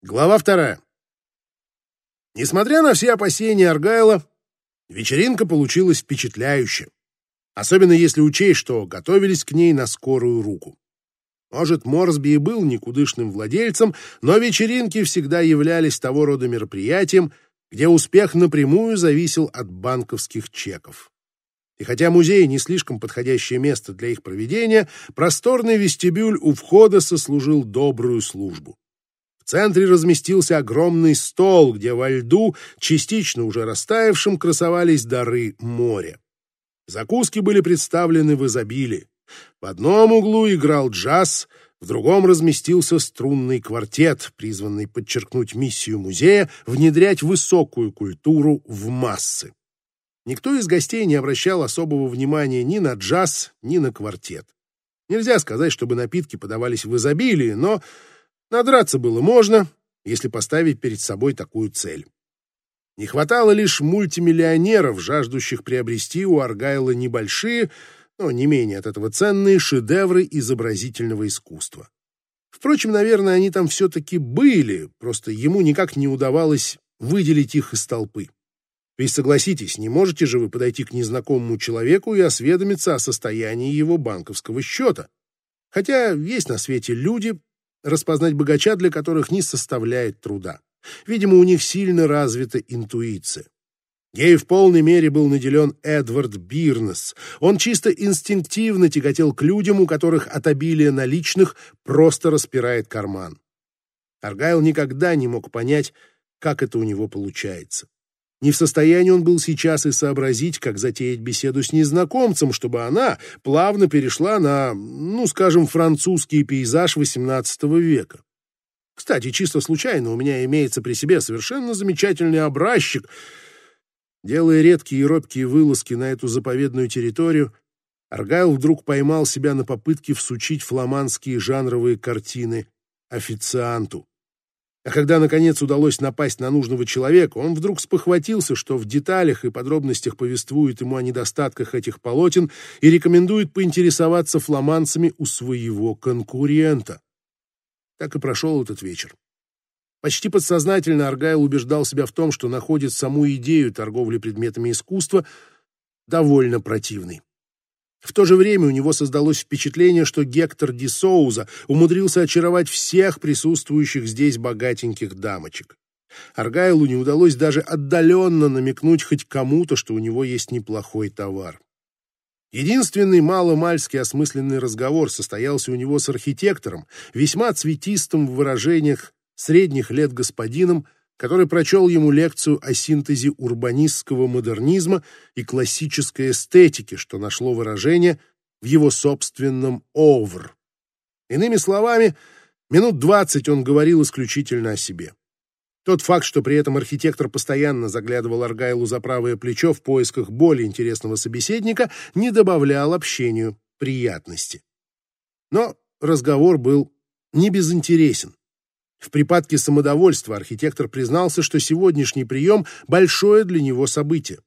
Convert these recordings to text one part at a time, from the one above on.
Глава вторая. Несмотря на все опасения Аргайла, вечеринка получилась впечатляющей. Особенно если учесть, что готовились к ней на скорую руку. Может, Морсби и был никудышным владельцем, но вечеринки всегда являлись того рода мероприятием, где успех напрямую зависел от банковских чеков. И хотя музей не слишком подходящее место для их проведения, просторный вестибюль у входа сослужил добрую службу. Центре разместился огромный стол, где во льду, частично уже растаявшим, красовались дары моря. Закуски были представлены в изобилии. В одном углу играл джаз, в другом разместился струнный квартет, призванный подчеркнуть миссию музея внедрять высокую культуру в массы. Никто из гостей не обращал особого внимания ни на джаз, ни на квартет. Нельзя сказать, чтобы напитки подавались в изобилии, но Надраться было можно, если поставить перед собой такую цель. Не хватало лишь мультимиллионеров, жаждущих приобрести у Аргайла небольшие, но не менее от этого ценные шедевры изобразительного искусства. Впрочем, наверное, они там все-таки были, просто ему никак не удавалось выделить их из толпы. Ведь согласитесь, не можете же вы подойти к незнакомому человеку и осведомиться о состоянии его банковского счета. Хотя есть на свете люди, распознать богача, для которых не составляет труда. Видимо, у них сильно развита интуиция. Ей в полной мере был наделен Эдвард Бирнес. Он чисто инстинктивно тяготел к людям, у которых от обилия наличных просто распирает карман. Аргайл никогда не мог понять, как это у него получается. Не в состоянии он был сейчас и сообразить, как затеять беседу с незнакомцем, чтобы она плавно перешла на, ну, скажем, французский пейзаж XVIII века. Кстати, чисто случайно у меня имеется при себе совершенно замечательный образчик. Делая редкие и робкие вылазки на эту заповедную территорию, Аргайл вдруг поймал себя на попытке всучить фламандские жанровые картины официанту. А когда, наконец, удалось напасть на нужного человека, он вдруг спохватился, что в деталях и подробностях повествует ему о недостатках этих полотен и рекомендует поинтересоваться фламандцами у своего конкурента. Так и прошел этот вечер. Почти подсознательно Аргайл убеждал себя в том, что находит саму идею торговли предметами искусства довольно противной. В то же время у него создалось впечатление, что Гектор Ди Соуза умудрился очаровать всех присутствующих здесь богатеньких дамочек. Аргайлу не удалось даже отдаленно намекнуть хоть кому-то, что у него есть неплохой товар. Единственный маломальский осмысленный разговор состоялся у него с архитектором, весьма цветистым в выражениях средних лет господином, который прочел ему лекцию о синтезе урбанистского модернизма и классической эстетики, что нашло выражение в его собственном «овр». Иными словами, минут двадцать он говорил исключительно о себе. Тот факт, что при этом архитектор постоянно заглядывал Аргайлу за правое плечо в поисках более интересного собеседника, не добавлял общению приятности. Но разговор был не безинтересен. В припадке самодовольства архитектор признался, что сегодняшний прием – большое для него событие.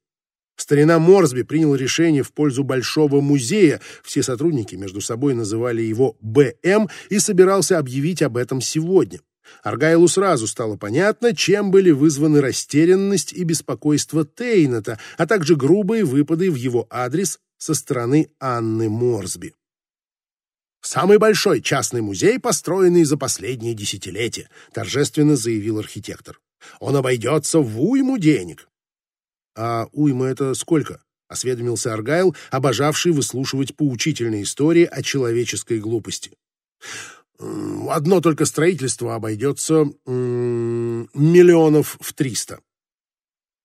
Старина Морсби принял решение в пользу Большого музея, все сотрудники между собой называли его БМ, и собирался объявить об этом сегодня. Аргайлу сразу стало понятно, чем были вызваны растерянность и беспокойство Тейната, а также грубые выпады в его адрес со стороны Анны Морсби. «Самый большой частный музей, построенный за последние десятилетия», торжественно заявил архитектор. «Он обойдется в уйму денег». «А уйма это сколько?» — осведомился Аргайл, обожавший выслушивать поучительные истории о человеческой глупости. «Одно только строительство обойдется миллионов в триста».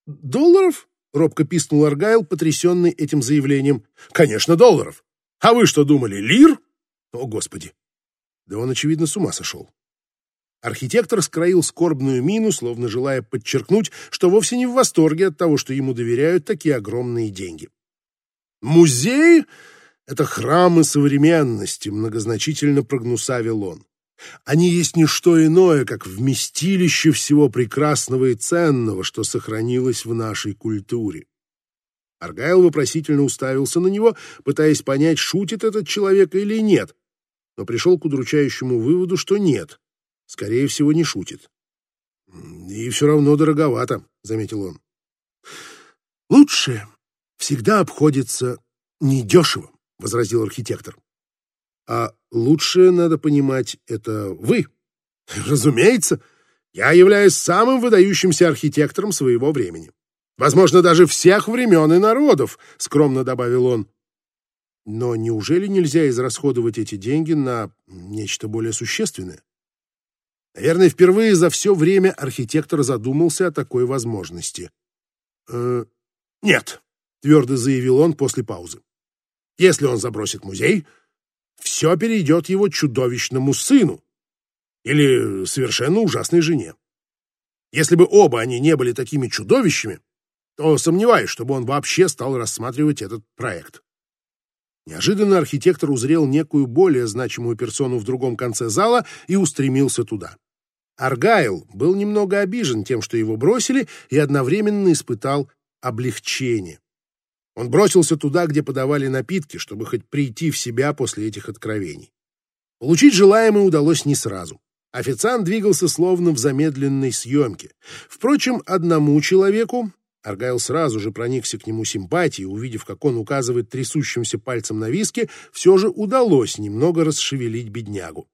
«Долларов?» — робко пискнул Аргайл, потрясенный этим заявлением. «Конечно, долларов. А вы что думали, лир?» О, Господи! Да он, очевидно, с ума сошел. Архитектор скроил скорбную мину, словно желая подчеркнуть, что вовсе не в восторге от того, что ему доверяют такие огромные деньги. «Музей — это храмы современности», — многозначительно прогнусавил он. «Они есть не что иное, как вместилище всего прекрасного и ценного, что сохранилось в нашей культуре. Аргайл вопросительно уставился на него, пытаясь понять, шутит этот человек или нет, но пришел к удручающему выводу, что нет, скорее всего, не шутит. И все равно дороговато, заметил он. Лучше всегда обходится недешево, возразил архитектор. А лучше, надо понимать, это вы. Разумеется, я являюсь самым выдающимся архитектором своего времени. Возможно, даже всех времен и народов, скромно добавил он. Но неужели нельзя израсходовать эти деньги на нечто более существенное? Наверное, впервые за все время архитектор задумался о такой возможности. «Э, «Нет», — твердо заявил он после паузы. «Если он забросит музей, все перейдет его чудовищному сыну или совершенно ужасной жене. Если бы оба они не были такими чудовищами, то сомневаюсь, чтобы он вообще стал рассматривать этот проект. Неожиданно архитектор узрел некую более значимую персону в другом конце зала и устремился туда. Аргайл был немного обижен тем, что его бросили, и одновременно испытал облегчение. Он бросился туда, где подавали напитки, чтобы хоть прийти в себя после этих откровений. Получить желаемое удалось не сразу. Официант двигался словно в замедленной съемке. Впрочем, одному человеку Аргайл сразу же проникся к нему симпатией, увидев, как он указывает трясущимся пальцем на виске, все же удалось немного расшевелить беднягу.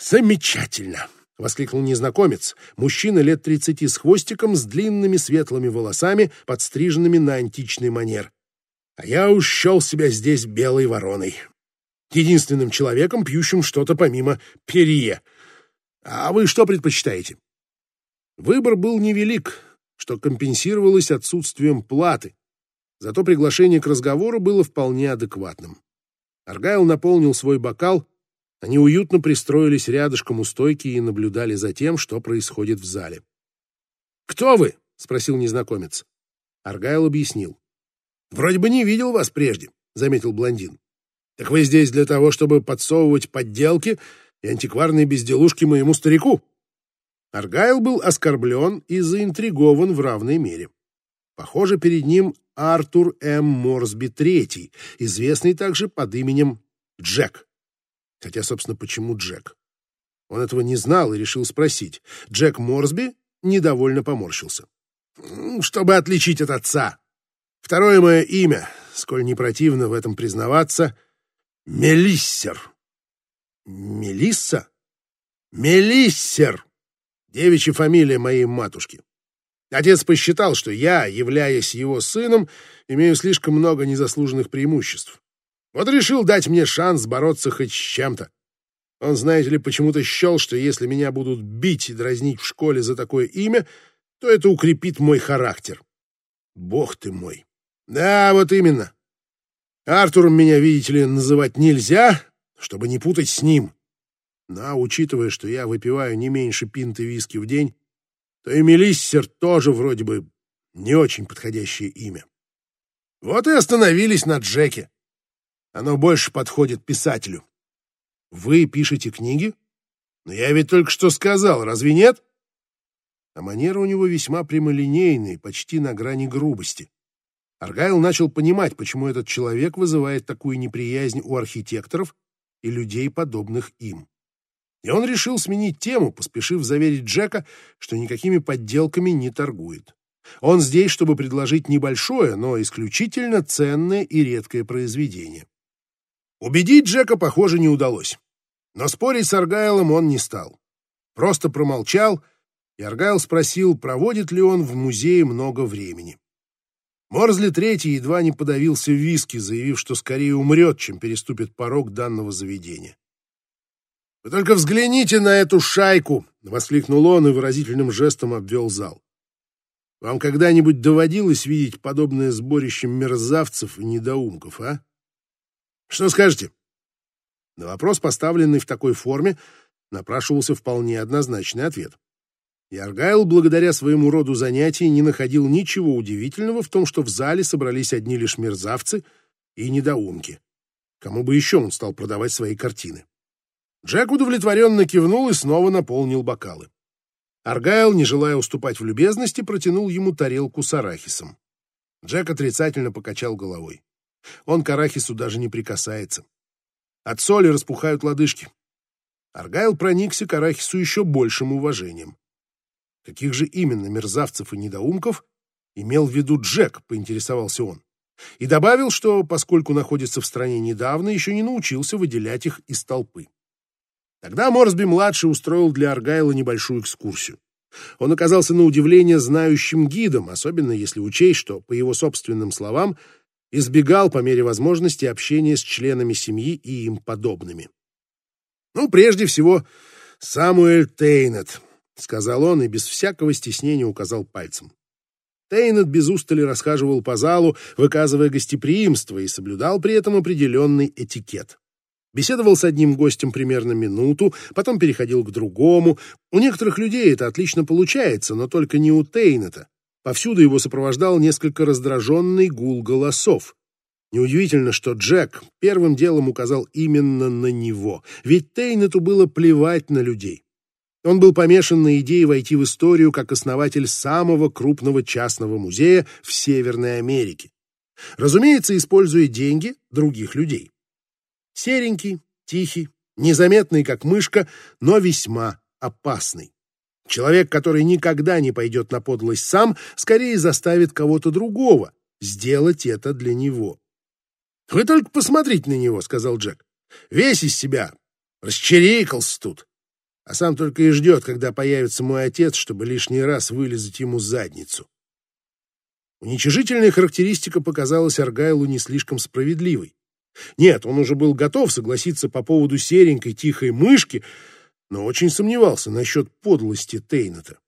«Замечательно!» — воскликнул незнакомец, мужчина лет тридцати с хвостиком, с длинными светлыми волосами, подстриженными на античный манер. «А я уж счел себя здесь белой вороной. Единственным человеком, пьющим что-то помимо перье. А вы что предпочитаете?» Выбор был невелик, что компенсировалось отсутствием платы. Зато приглашение к разговору было вполне адекватным. Аргайл наполнил свой бокал, они уютно пристроились рядышком у стойки и наблюдали за тем, что происходит в зале. «Кто вы?» — спросил незнакомец. Аргайл объяснил. «Вроде бы не видел вас прежде», — заметил блондин. «Так вы здесь для того, чтобы подсовывать подделки и антикварные безделушки моему старику?» Аргайл был оскорблен и заинтригован в равной мере. Похоже, перед ним Артур М. Морсби III, известный также под именем Джек. Хотя, собственно, почему Джек? Он этого не знал и решил спросить. Джек Морсби недовольно поморщился. «Чтобы отличить от отца. Второе мое имя, сколь не противно в этом признаваться, Мелиссер». «Мелисса?» «Мелиссер!» Девичья фамилия моей матушки. Отец посчитал, что я, являясь его сыном, имею слишком много незаслуженных преимуществ. Вот решил дать мне шанс бороться хоть с чем-то. Он, знаете ли, почему-то счел, что если меня будут бить и дразнить в школе за такое имя, то это укрепит мой характер. Бог ты мой. Да, вот именно. Артуром меня, видите ли, называть нельзя, чтобы не путать с ним. Но, учитывая, что я выпиваю не меньше пинты виски в день, то и Мелиссер тоже вроде бы не очень подходящее имя. Вот и остановились на Джеке. Оно больше подходит писателю. Вы пишете книги? Но я ведь только что сказал, разве нет? А манера у него весьма прямолинейная, почти на грани грубости. Аргайл начал понимать, почему этот человек вызывает такую неприязнь у архитекторов и людей, подобных им. И он решил сменить тему, поспешив заверить Джека, что никакими подделками не торгует. Он здесь, чтобы предложить небольшое, но исключительно ценное и редкое произведение. Убедить Джека, похоже, не удалось. Но спорить с Аргайлом он не стал. Просто промолчал, и Аргайл спросил, проводит ли он в музее много времени. Морзли Третий едва не подавился в виски, заявив, что скорее умрет, чем переступит порог данного заведения. «Вы только взгляните на эту шайку!» — воскликнул он и выразительным жестом обвел зал. «Вам когда-нибудь доводилось видеть подобное сборище мерзавцев и недоумков, а? Что скажете?» На вопрос, поставленный в такой форме, напрашивался вполне однозначный ответ. И Аргайл, благодаря своему роду занятий, не находил ничего удивительного в том, что в зале собрались одни лишь мерзавцы и недоумки. Кому бы еще он стал продавать свои картины? Джек удовлетворенно кивнул и снова наполнил бокалы. Аргайл, не желая уступать в любезности, протянул ему тарелку с арахисом. Джек отрицательно покачал головой. Он к арахису даже не прикасается. От соли распухают лодыжки. Аргайл проникся к арахису еще большим уважением. Каких же именно мерзавцев и недоумков имел в виду Джек, поинтересовался он. И добавил, что, поскольку находится в стране недавно, еще не научился выделять их из толпы. Тогда Морсби-младший устроил для Аргайла небольшую экскурсию. Он оказался на удивление знающим гидом, особенно если учесть, что, по его собственным словам, избегал по мере возможности общения с членами семьи и им подобными. «Ну, прежде всего, Самуэль Тейнет», — сказал он и без всякого стеснения указал пальцем. Тейнет без устали расхаживал по залу, выказывая гостеприимство и соблюдал при этом определенный этикет. Беседовал с одним гостем примерно минуту, потом переходил к другому. У некоторых людей это отлично получается, но только не у Тейнета. Повсюду его сопровождал несколько раздраженный гул голосов. Неудивительно, что Джек первым делом указал именно на него, ведь Тейнету было плевать на людей. Он был помешан на идее войти в историю как основатель самого крупного частного музея в Северной Америке. Разумеется, используя деньги других людей. Серенький, тихий, незаметный, как мышка, но весьма опасный. Человек, который никогда не пойдет на подлость сам, скорее заставит кого-то другого сделать это для него. «Вы только посмотрите на него», — сказал Джек. «Весь из себя. Расчерикался тут. А сам только и ждет, когда появится мой отец, чтобы лишний раз вылезать ему задницу». Уничижительная характеристика показалась Аргайлу не слишком справедливой. Нет, он уже был готов согласиться по поводу серенькой тихой мышки, но очень сомневался насчет подлости Тейната.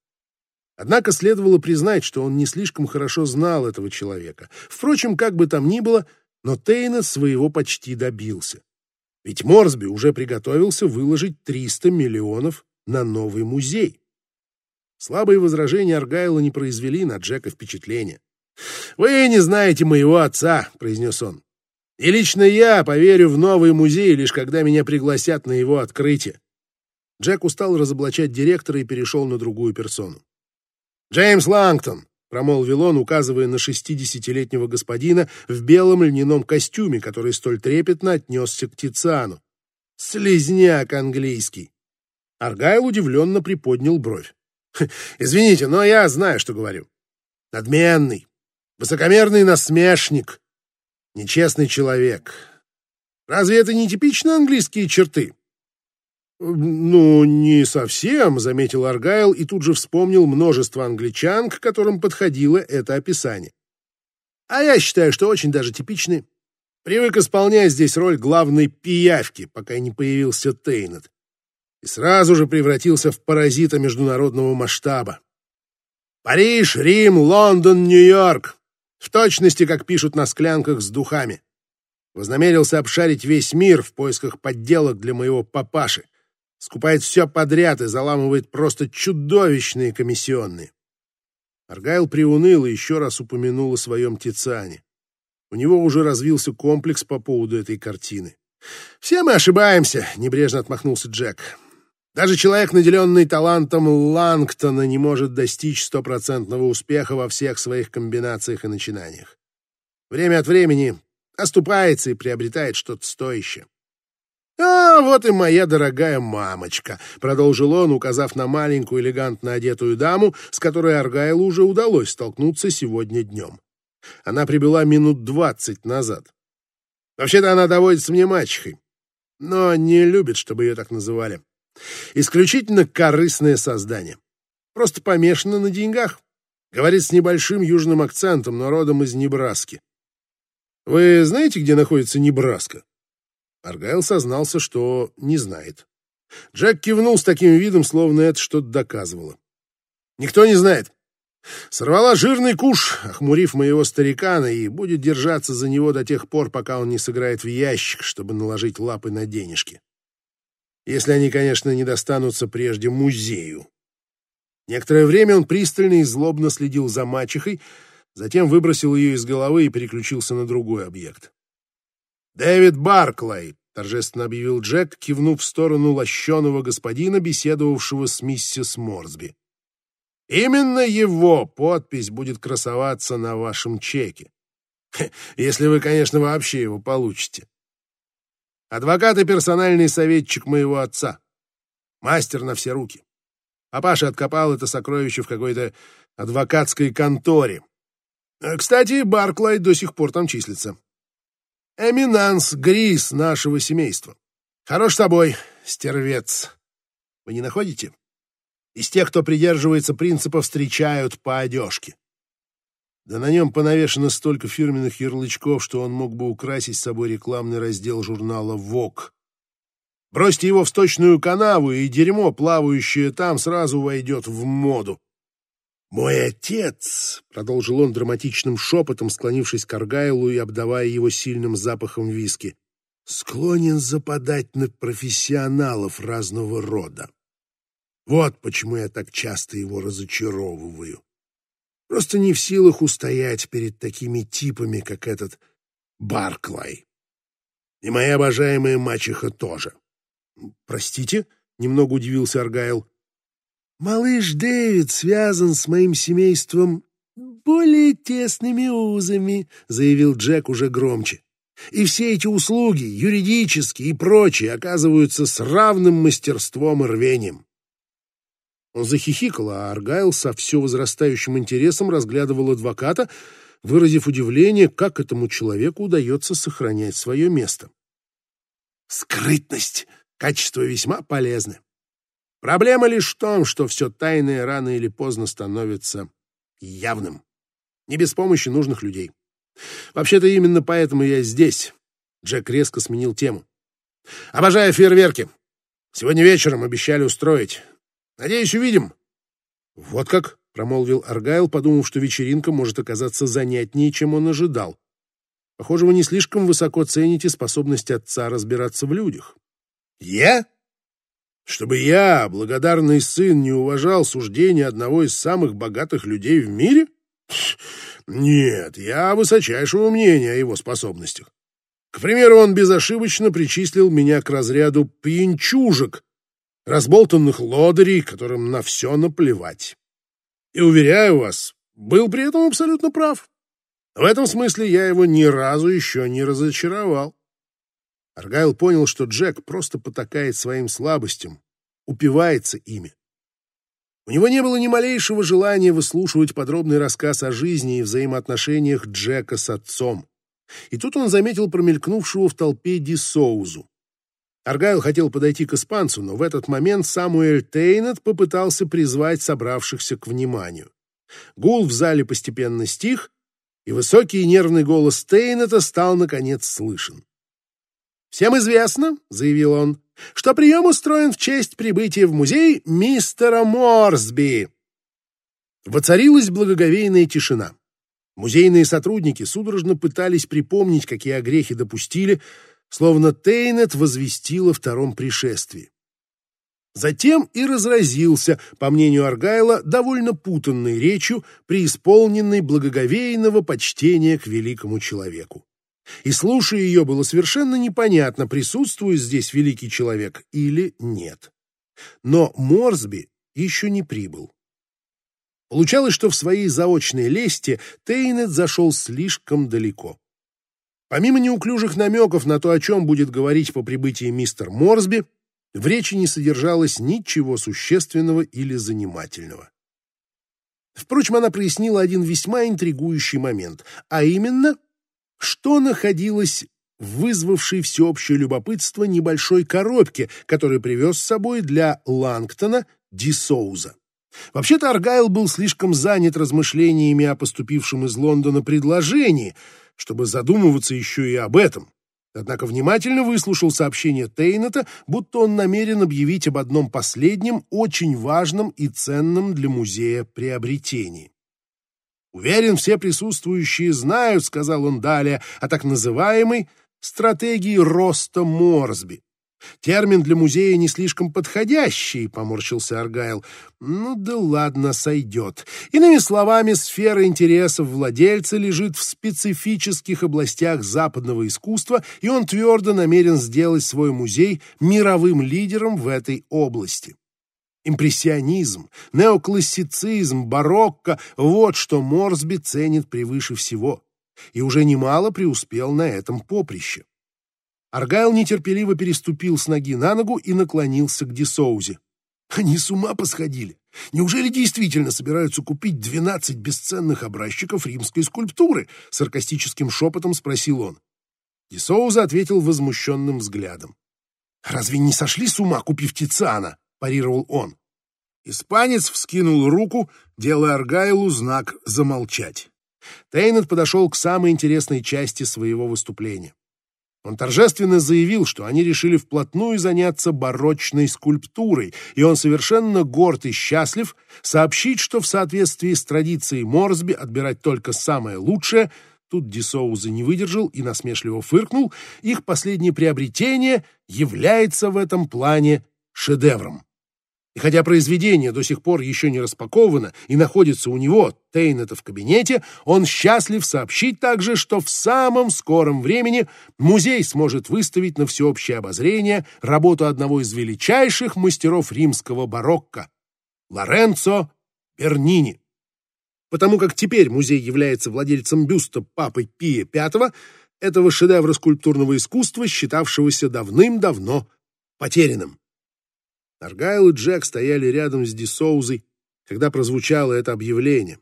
Однако следовало признать, что он не слишком хорошо знал этого человека. Впрочем, как бы там ни было, но Тейнет своего почти добился. Ведь Морсби уже приготовился выложить 300 миллионов на новый музей. Слабые возражения Аргайла не произвели на Джека впечатления. «Вы не знаете моего отца», — произнес он. И лично я поверю в новый музей, лишь когда меня пригласят на его открытие. Джек устал разоблачать директора и перешел на другую персону. «Джеймс Лангтон», — промолвил он, указывая на шестидесятилетнего господина в белом льняном костюме, который столь трепетно отнесся к Тициану. «Слизняк английский». Аргайл удивленно приподнял бровь. «Извините, но я знаю, что говорю. Надменный, высокомерный насмешник, Нечестный человек. Разве это не типично английские черты? «Ну, не совсем», — заметил Аргайл и тут же вспомнил множество англичан, к которым подходило это описание. «А я считаю, что очень даже типичны. Привык исполнять здесь роль главной пиявки, пока не появился Тейнет, и сразу же превратился в паразита международного масштаба. Париж, Рим, Лондон, Нью-Йорк. В точности, как пишут на склянках с духами. Вознамерился обшарить весь мир в поисках подделок для моего папаши. Скупает все подряд и заламывает просто чудовищные комиссионные. Аргайл приуныл и еще раз упомянул о своем Тициане. У него уже развился комплекс по поводу этой картины. «Все мы ошибаемся», — небрежно отмахнулся Джек. Даже человек, наделенный талантом Лангтона, не может достичь стопроцентного успеха во всех своих комбинациях и начинаниях. Время от времени оступается и приобретает что-то стоящее. «А, вот и моя дорогая мамочка», — продолжил он, указав на маленькую элегантно одетую даму, с которой Аргайлу уже удалось столкнуться сегодня днем. Она прибыла минут двадцать назад. Вообще-то она доводится мне мачехой, но не любит, чтобы ее так называли. Исключительно корыстное создание. Просто помешано на деньгах. Говорит с небольшим южным акцентом, но родом из Небраски. Вы знаете, где находится Небраска? Аргайл сознался, что не знает. Джек кивнул с таким видом, словно это что-то доказывало. Никто не знает. Сорвала жирный куш, охмурив моего старикана, и будет держаться за него до тех пор, пока он не сыграет в ящик, чтобы наложить лапы на денежки если они, конечно, не достанутся прежде музею. Некоторое время он пристально и злобно следил за мачехой, затем выбросил ее из головы и переключился на другой объект. «Дэвид Барклай», — торжественно объявил Джек, кивнув в сторону лощеного господина, беседовавшего с миссис Морсби. «Именно его подпись будет красоваться на вашем чеке. Если вы, конечно, вообще его получите. Адвокат и персональный советчик моего отца. Мастер на все руки. Папаша откопал это сокровище в какой-то адвокатской конторе. Э, кстати, Барклай до сих пор там числится. Эминанс Грис нашего семейства. Хорош собой, стервец. Вы не находите? Из тех, кто придерживается принципа, встречают по одежке. Да на нем понавешено столько фирменных ярлычков, что он мог бы украсить с собой рекламный раздел журнала «Вок». Бросьте его в сточную канаву, и дерьмо, плавающее там, сразу войдет в моду. «Мой отец», — продолжил он драматичным шепотом, склонившись к Аргайлу и обдавая его сильным запахом виски, «склонен западать на профессионалов разного рода. Вот почему я так часто его разочаровываю. Просто не в силах устоять перед такими типами, как этот Барклай. И моя обожаемая мачеха тоже. Простите, немного удивился Аргайл. Малыш Дэвид связан с моим семейством более тесными узами, заявил Джек уже громче. И все эти услуги, юридические и прочие, оказываются с равным мастерством и рвением. Он захихикал, а Аргайл со все возрастающим интересом разглядывал адвоката, выразив удивление, как этому человеку удается сохранять свое место. Скрытность — качество весьма полезны. Проблема лишь в том, что все тайное рано или поздно становится явным. Не без помощи нужных людей. Вообще-то именно поэтому я здесь. Джек резко сменил тему. Обожаю фейерверки. Сегодня вечером обещали устроить. Надеюсь, увидим. Вот как, промолвил Аргайл, подумав, что вечеринка может оказаться занятнее, чем он ожидал. Похоже, вы не слишком высоко цените способность отца разбираться в людях. Я? Чтобы я, благодарный сын, не уважал суждения одного из самых богатых людей в мире? Нет, я высочайшего мнения о его способностях. К примеру, он безошибочно причислил меня к разряду пьянчужек, разболтанных лодырей, которым на все наплевать. И, уверяю вас, был при этом абсолютно прав. В этом смысле я его ни разу еще не разочаровал. Аргайл понял, что Джек просто потакает своим слабостям, упивается ими. У него не было ни малейшего желания выслушивать подробный рассказ о жизни и взаимоотношениях Джека с отцом. И тут он заметил промелькнувшего в толпе Ди Соузу. Аргайл хотел подойти к испанцу, но в этот момент Самуэль Тейнет попытался призвать собравшихся к вниманию. Гул в зале постепенно стих, и высокий нервный голос Тейнета стал, наконец, слышен. «Всем известно», — заявил он, — «что прием устроен в честь прибытия в музей мистера Морсби». Воцарилась благоговейная тишина. Музейные сотрудники судорожно пытались припомнить, какие огрехи допустили, словно Тейнет возвестил втором пришествии. Затем и разразился, по мнению Аргайла, довольно путанной речью, преисполненной благоговейного почтения к великому человеку. И, слушая ее, было совершенно непонятно, присутствует здесь великий человек или нет. Но Морсби еще не прибыл. Получалось, что в своей заочной лесте Тейнет зашел слишком далеко. Помимо неуклюжих намеков на то, о чем будет говорить по прибытии мистер Морсби, в речи не содержалось ничего существенного или занимательного. Впрочем, она прояснила один весьма интригующий момент, а именно, что находилось в вызвавшей всеобщее любопытство небольшой коробке, которую привез с собой для Лангтона Ди Соуза. Вообще-то Аргайл был слишком занят размышлениями о поступившем из Лондона предложении — чтобы задумываться еще и об этом. Однако внимательно выслушал сообщение Тейната, будто он намерен объявить об одном последнем, очень важном и ценном для музея приобретении. «Уверен, все присутствующие знают, — сказал он далее, — о так называемой стратегии роста Морсби. Термин для музея не слишком подходящий, поморщился Аргайл. Ну да ладно, сойдет. Иными словами, сфера интересов владельца лежит в специфических областях западного искусства, и он твердо намерен сделать свой музей мировым лидером в этой области. Импрессионизм, неоклассицизм, барокко — вот что Морсби ценит превыше всего. И уже немало преуспел на этом поприще. Аргайл нетерпеливо переступил с ноги на ногу и наклонился к Дисоузе. Они с ума посходили. Неужели действительно собираются купить двенадцать бесценных образчиков римской скульптуры? Саркастическим шепотом спросил он. Десоуза ответил возмущенным взглядом. «Разве не сошли с ума, купив Тициана?» — парировал он. Испанец вскинул руку, делая Аргайлу знак «замолчать». Тейнет подошел к самой интересной части своего выступления. Он торжественно заявил, что они решили вплотную заняться барочной скульптурой, и он совершенно горд и счастлив сообщить, что в соответствии с традицией Морсби отбирать только самое лучшее, тут Дисоуза не выдержал и насмешливо фыркнул, их последнее приобретение является в этом плане шедевром. И хотя произведение до сих пор еще не распаковано и находится у него, Тейнета, в кабинете, он счастлив сообщить также, что в самом скором времени музей сможет выставить на всеобщее обозрение работу одного из величайших мастеров римского барокко — Лоренцо Бернини. Потому как теперь музей является владельцем бюста папы Пия V, этого шедевра скульптурного искусства, считавшегося давным-давно потерянным. Аргайл и Джек стояли рядом с Дисоузой, когда прозвучало это объявление.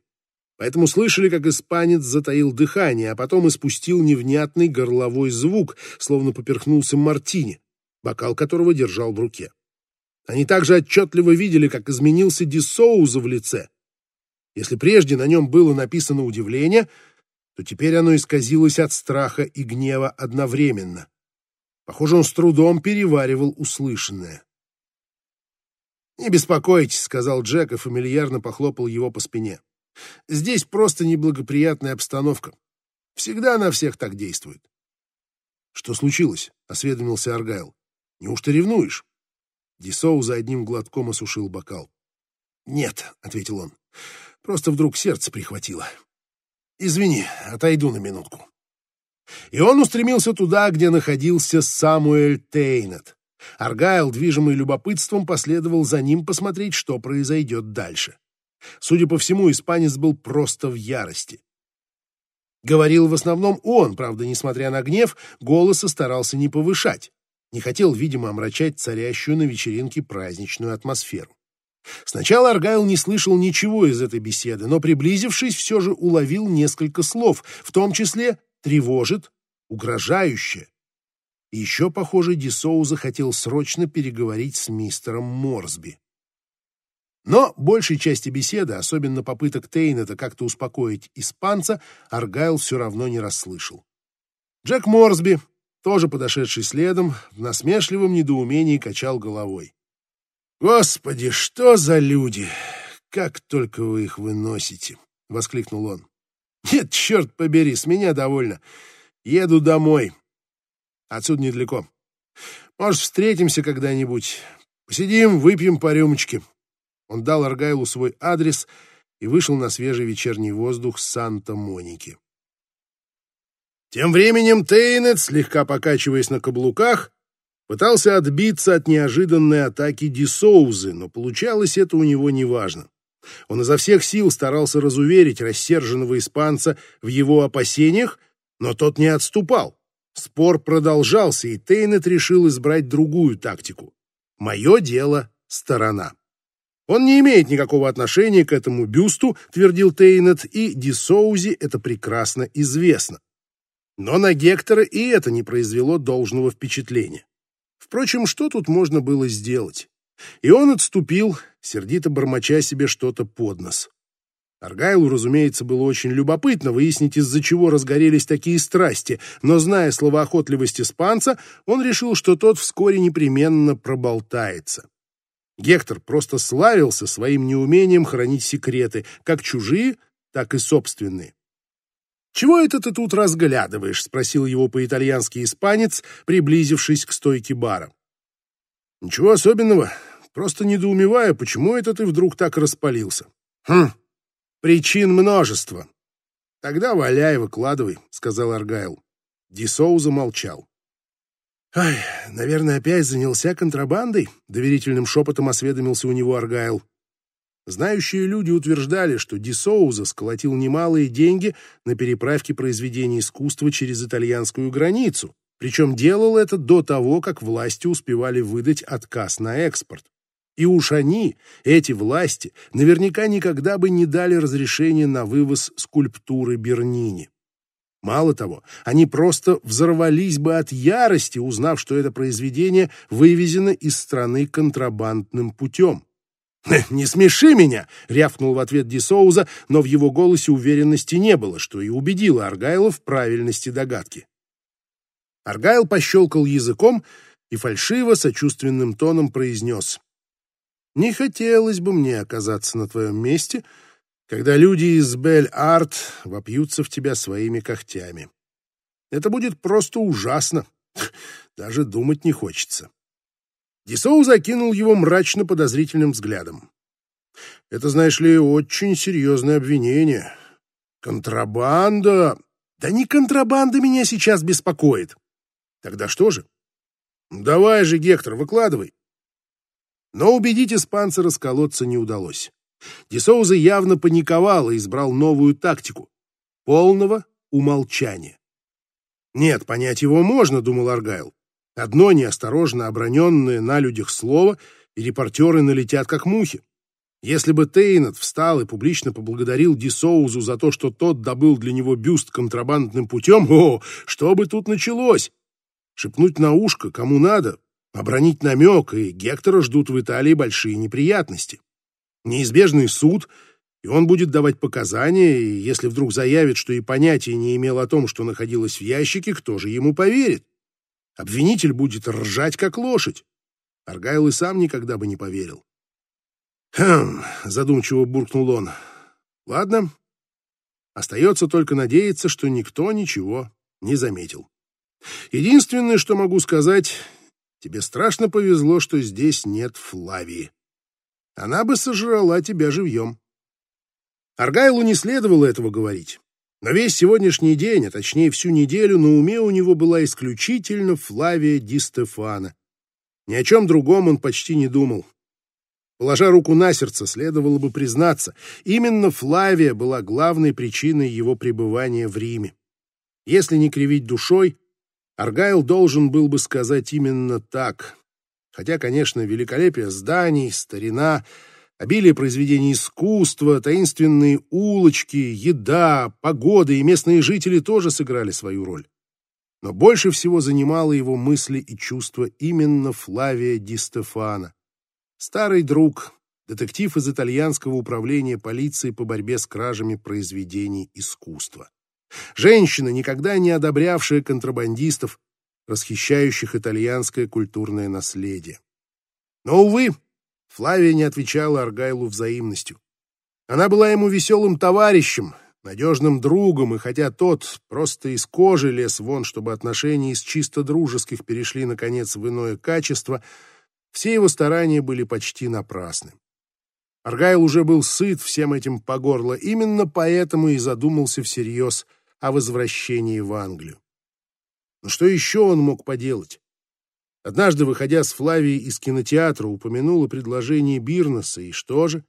Поэтому слышали, как испанец затаил дыхание, а потом испустил невнятный горловой звук, словно поперхнулся мартини, бокал которого держал в руке. Они также отчетливо видели, как изменился Дисоуза в лице. Если прежде на нем было написано удивление, то теперь оно исказилось от страха и гнева одновременно. Похоже, он с трудом переваривал услышанное. «Не беспокойтесь», — сказал Джек и фамильярно похлопал его по спине. «Здесь просто неблагоприятная обстановка. Всегда на всех так действует». «Что случилось?» — осведомился Аргайл. «Неужто ревнуешь?» Дисоу за одним глотком осушил бокал. «Нет», — ответил он, — «просто вдруг сердце прихватило. Извини, отойду на минутку». И он устремился туда, где находился Самуэль Тейнет. Аргайл, движимый любопытством, последовал за ним посмотреть, что произойдет дальше. Судя по всему, испанец был просто в ярости. Говорил в основном он, правда, несмотря на гнев, голоса старался не повышать. Не хотел, видимо, омрачать царящую на вечеринке праздничную атмосферу. Сначала Аргайл не слышал ничего из этой беседы, но, приблизившись, все же уловил несколько слов, в том числе «тревожит», «угрожающе», и еще, похоже, Дисоу захотел срочно переговорить с мистером Морсби. Но большей части беседы, особенно попыток Тейнета как-то успокоить испанца, Аргайл все равно не расслышал. Джек Морсби, тоже подошедший следом, в насмешливом недоумении качал головой. «Господи, что за люди! Как только вы их выносите!» — воскликнул он. «Нет, черт побери, с меня довольно. Еду домой. Отсюда недалеко. Может, встретимся когда-нибудь. Посидим, выпьем по рюмочке. Он дал Аргайлу свой адрес и вышел на свежий вечерний воздух Санта-Моники. Тем временем Тейнет, слегка покачиваясь на каблуках, пытался отбиться от неожиданной атаки Дисоузы, но получалось это у него неважно. Он изо всех сил старался разуверить рассерженного испанца в его опасениях, но тот не отступал. Спор продолжался, и Тейнет решил избрать другую тактику. «Мое дело — сторона». «Он не имеет никакого отношения к этому бюсту», — твердил Тейнет, и Дисоузи это прекрасно известно. Но на Гектора и это не произвело должного впечатления. Впрочем, что тут можно было сделать? И он отступил, сердито бормоча себе что-то под нос. Аргайлу, разумеется, было очень любопытно выяснить, из-за чего разгорелись такие страсти, но, зная словоохотливость испанца, он решил, что тот вскоре непременно проболтается. Гектор просто славился своим неумением хранить секреты, как чужие, так и собственные. «Чего это ты тут разглядываешь?» — спросил его по-итальянски испанец, приблизившись к стойке бара. «Ничего особенного, просто недоумеваю, почему это ты вдруг так распалился». «Хм, Причин множество. Тогда валяй, выкладывай, сказал Аргайл. Дисоу замолчал. Ай, наверное, опять занялся контрабандой, доверительным шепотом осведомился у него Аргайл. Знающие люди утверждали, что Дисоуза сколотил немалые деньги на переправке произведений искусства через итальянскую границу, причем делал это до того, как власти успевали выдать отказ на экспорт. И уж они, эти власти, наверняка никогда бы не дали разрешения на вывоз скульптуры Бернини. Мало того, они просто взорвались бы от ярости, узнав, что это произведение вывезено из страны контрабандным путем. «Не смеши меня!» — рявкнул в ответ Ди Соуза, но в его голосе уверенности не было, что и убедило Аргайла в правильности догадки. Аргайл пощелкал языком и фальшиво сочувственным тоном произнес. «Не хотелось бы мне оказаться на твоем месте, когда люди из Бель-Арт вопьются в тебя своими когтями. Это будет просто ужасно. Даже думать не хочется». Дисоу закинул его мрачно подозрительным взглядом. «Это, знаешь ли, очень серьезное обвинение. Контрабанда...» «Да не контрабанда меня сейчас беспокоит. Тогда что же? Давай же, Гектор, выкладывай. Но убедить испанца расколоться не удалось. Десоуза явно паниковал и избрал новую тактику — полного умолчания. Нет, понять его можно, думал Аргайл. Одно неосторожно оброненное на людях слово, и репортеры налетят как мухи. Если бы Тейнет встал и публично поблагодарил Дисоузу за то, что тот добыл для него бюст контрабандным путем, о, что бы тут началось? шепнуть на ушко, кому надо, обронить намек, и Гектора ждут в Италии большие неприятности. Неизбежный суд, и он будет давать показания, и если вдруг заявит, что и понятия не имел о том, что находилось в ящике, кто же ему поверит? Обвинитель будет ржать, как лошадь. Аргайл и сам никогда бы не поверил. «Хм», — задумчиво буркнул он. «Ладно, остается только надеяться, что никто ничего не заметил». Единственное, что могу сказать, тебе страшно повезло, что здесь нет Флавии. Она бы сожрала тебя живьем. Аргайлу не следовало этого говорить. Но весь сегодняшний день, а точнее всю неделю, на уме у него была исключительно Флавия Ди Стефана. Ни о чем другом он почти не думал. Положа руку на сердце, следовало бы признаться, именно Флавия была главной причиной его пребывания в Риме. Если не кривить душой, Аргайл должен был бы сказать именно так. Хотя, конечно, великолепие зданий, старина, обилие произведений искусства, таинственные улочки, еда, погода и местные жители тоже сыграли свою роль. Но больше всего занимало его мысли и чувства именно Флавия Ди Стефана. Старый друг, детектив из итальянского управления полиции по борьбе с кражами произведений искусства. Женщина, никогда не одобрявшая контрабандистов, расхищающих итальянское культурное наследие. Но, увы, Флавия не отвечала Аргайлу взаимностью. Она была ему веселым товарищем, надежным другом, и хотя тот просто из кожи лез вон, чтобы отношения из чисто дружеских перешли, наконец, в иное качество, все его старания были почти напрасны. Аргайл уже был сыт всем этим по горло, именно поэтому и задумался всерьез о возвращении в Англию. Но что еще он мог поделать? Однажды, выходя с Флавией из кинотеатра, упомянула предложение Бирнеса, и что же?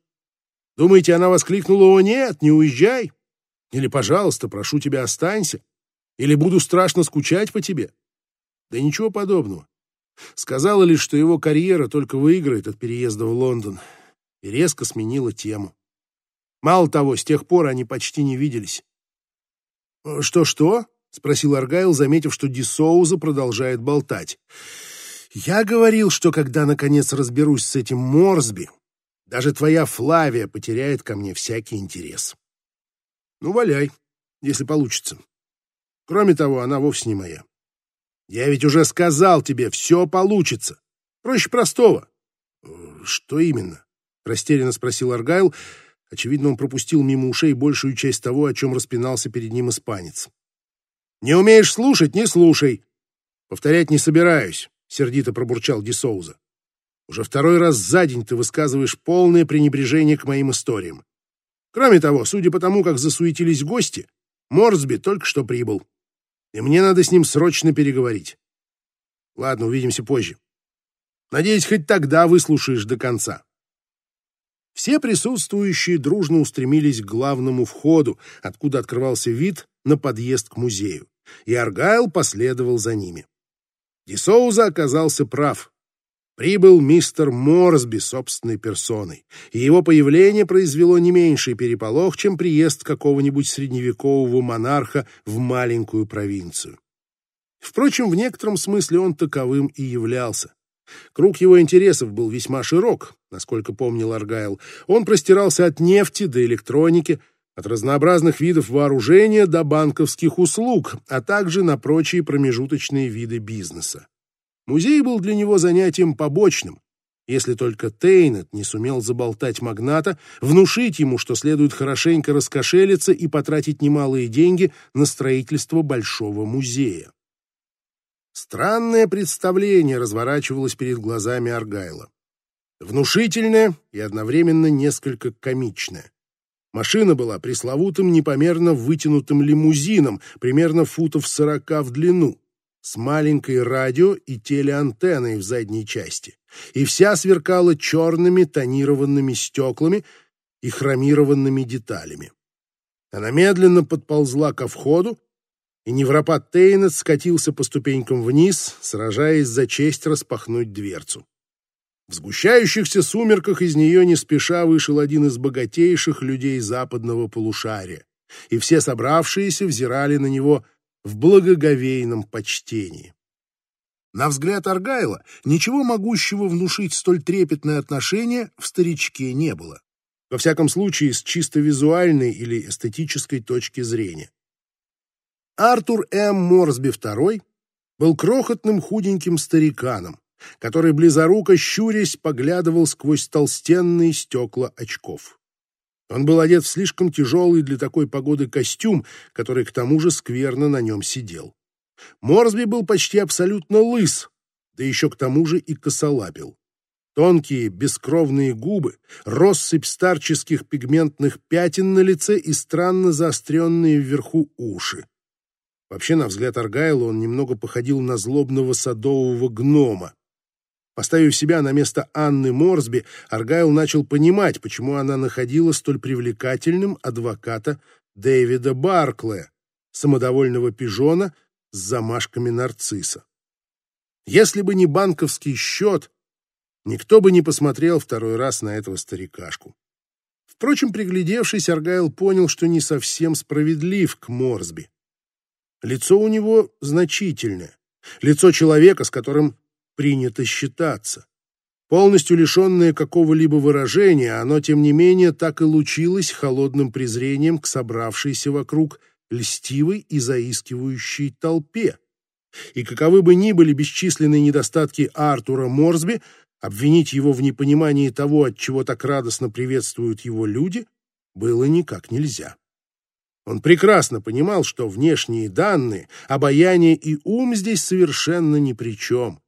Думаете, она воскликнула «О, нет, не уезжай!» Или «Пожалуйста, прошу тебя, останься!» Или «Буду страшно скучать по тебе!» Да ничего подобного. Сказала лишь, что его карьера только выиграет от переезда в Лондон, и резко сменила тему. Мало того, с тех пор они почти не виделись. «Что-что?» — спросил Аргайл, заметив, что Ди Соуза продолжает болтать. «Я говорил, что когда, наконец, разберусь с этим Морсби, даже твоя Флавия потеряет ко мне всякий интерес. Ну, валяй, если получится. Кроме того, она вовсе не моя. Я ведь уже сказал тебе, все получится. Проще простого. Что именно? Растерянно спросил Аргайл, Очевидно, он пропустил мимо ушей большую часть того, о чем распинался перед ним испанец. «Не умеешь слушать — не слушай!» «Повторять не собираюсь», — сердито пробурчал Дисоуза. «Уже второй раз за день ты высказываешь полное пренебрежение к моим историям. Кроме того, судя по тому, как засуетились гости, Морсби только что прибыл, и мне надо с ним срочно переговорить. Ладно, увидимся позже. Надеюсь, хоть тогда выслушаешь до конца». Все присутствующие дружно устремились к главному входу, откуда открывался вид на подъезд к музею, и Аргайл последовал за ними. Дисоуза оказался прав. прибыл мистер Морсби собственной персоной, и его появление произвело не меньший переполох, чем приезд какого-нибудь средневекового монарха в маленькую провинцию. Впрочем, в некотором смысле он таковым и являлся. Круг его интересов был весьма широк, насколько помнил Аргайл. Он простирался от нефти до электроники, от разнообразных видов вооружения до банковских услуг, а также на прочие промежуточные виды бизнеса. Музей был для него занятием побочным, если только Тейнет не сумел заболтать магната, внушить ему, что следует хорошенько раскошелиться и потратить немалые деньги на строительство большого музея. Странное представление разворачивалось перед глазами Аргайла. Внушительное и одновременно несколько комичное. Машина была пресловутым непомерно вытянутым лимузином, примерно футов сорока в длину с маленькой радио и телеантенной в задней части, и вся сверкала черными тонированными стеклами и хромированными деталями. Она медленно подползла ко входу, и невропат Тейнет скатился по ступенькам вниз, сражаясь за честь распахнуть дверцу. В сгущающихся сумерках из нее не спеша вышел один из богатейших людей западного полушария, и все собравшиеся взирали на него – в благоговейном почтении. На взгляд Аргайла ничего могущего внушить столь трепетное отношение в старичке не было. Во всяком случае, с чисто визуальной или эстетической точки зрения. Артур М. Морсби II был крохотным худеньким стариканом, который близоруко щурясь поглядывал сквозь толстенные стекла очков. Он был одет в слишком тяжелый для такой погоды костюм, который к тому же скверно на нем сидел. Морсби был почти абсолютно лыс, да еще к тому же и косолапил. Тонкие, бескровные губы, россыпь старческих пигментных пятен на лице и странно заостренные вверху уши. Вообще, на взгляд Аргайла, он немного походил на злобного садового гнома. Поставив себя на место Анны Морсби, Аргайл начал понимать, почему она находила столь привлекательным адвоката Дэвида Барклая, самодовольного пижона с замашками нарцисса. Если бы не банковский счет, никто бы не посмотрел второй раз на этого старикашку. Впрочем, приглядевшись, Аргайл понял, что не совсем справедлив к Морсби. Лицо у него значительное. Лицо человека, с которым принято считаться. Полностью лишенное какого-либо выражения, оно, тем не менее, так и лучилось холодным презрением к собравшейся вокруг льстивой и заискивающей толпе. И каковы бы ни были бесчисленные недостатки Артура Морсби, обвинить его в непонимании того, от чего так радостно приветствуют его люди, было никак нельзя. Он прекрасно понимал, что внешние данные, обаяние и ум здесь совершенно ни при чем.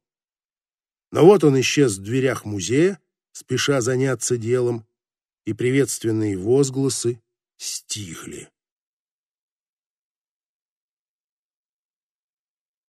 Но вот он исчез в дверях музея, спеша заняться делом, и приветственные возгласы стихли.